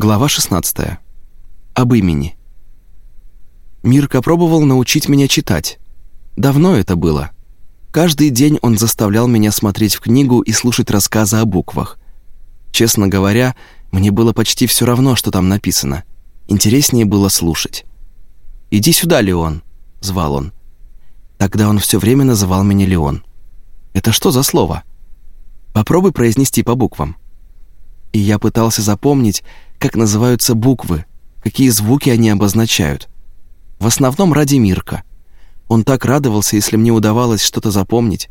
Глава 16. Об имени. Мирка пробовал научить меня читать. Давно это было. Каждый день он заставлял меня смотреть в книгу и слушать рассказы о буквах. Честно говоря, мне было почти все равно, что там написано. Интереснее было слушать. «Иди сюда, Леон», — звал он. Тогда он все время называл меня Леон. «Это что за слово?» «Попробуй произнести по буквам». И я пытался запомнить, как называются буквы, какие звуки они обозначают. В основном ради Мирка. Он так радовался, если мне удавалось что-то запомнить.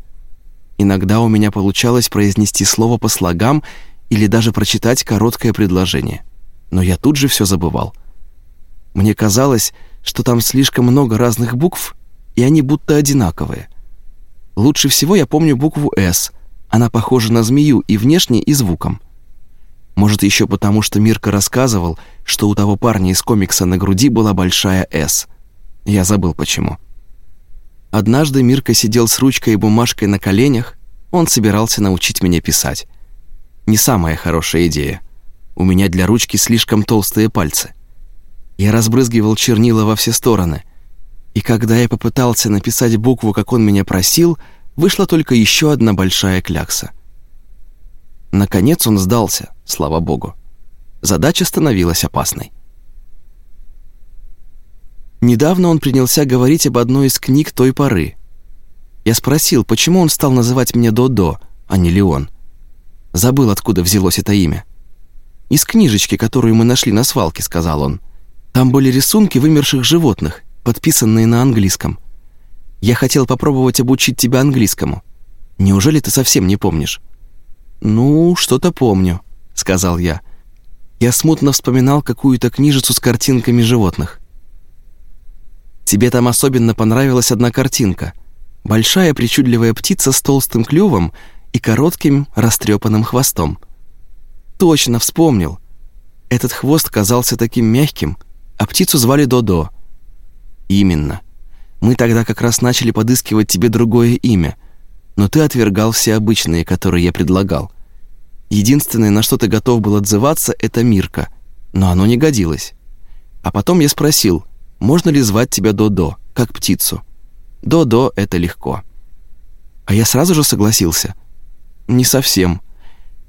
Иногда у меня получалось произнести слово по слогам или даже прочитать короткое предложение. Но я тут же все забывал. Мне казалось, что там слишком много разных букв, и они будто одинаковые. Лучше всего я помню букву «С». Она похожа на змею и внешне, и звуком. Может, еще потому, что Мирка рассказывал, что у того парня из комикса на груди была большая «С». Я забыл почему. Однажды Мирка сидел с ручкой и бумажкой на коленях, он собирался научить меня писать. Не самая хорошая идея. У меня для ручки слишком толстые пальцы. Я разбрызгивал чернила во все стороны. И когда я попытался написать букву, как он меня просил, вышла только еще одна большая клякса. Наконец он сдался, слава богу. Задача становилась опасной. Недавно он принялся говорить об одной из книг той поры. Я спросил, почему он стал называть меня Додо, а не Леон. Забыл, откуда взялось это имя. «Из книжечки, которую мы нашли на свалке», — сказал он. «Там были рисунки вымерших животных, подписанные на английском. Я хотел попробовать обучить тебя английскому. Неужели ты совсем не помнишь?» «Ну, что-то помню», — сказал я. Я смутно вспоминал какую-то книжицу с картинками животных. Тебе там особенно понравилась одна картинка. Большая причудливая птица с толстым клювом и коротким растрепанным хвостом. Точно вспомнил. Этот хвост казался таким мягким, а птицу звали Додо. Именно. Мы тогда как раз начали подыскивать тебе другое имя — но ты отвергал все обычные, которые я предлагал. Единственное, на что ты готов был отзываться, это Мирка, но оно не годилось. А потом я спросил, можно ли звать тебя Додо, как птицу. Додо — это легко. А я сразу же согласился. Не совсем.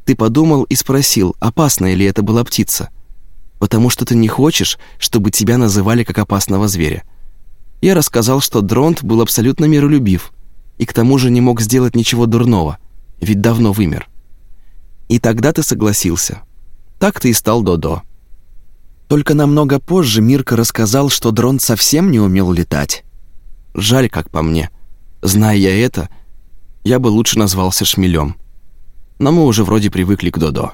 Ты подумал и спросил, опасная ли это была птица. Потому что ты не хочешь, чтобы тебя называли как опасного зверя. Я рассказал, что Дронт был абсолютно миролюбив — и к тому же не мог сделать ничего дурного, ведь давно вымер. И тогда ты согласился. Так ты и стал Додо. Только намного позже Мирка рассказал, что дрон совсем не умел летать. Жаль, как по мне. Зная я это, я бы лучше назвался Шмелем. Но мы уже вроде привыкли к Додо.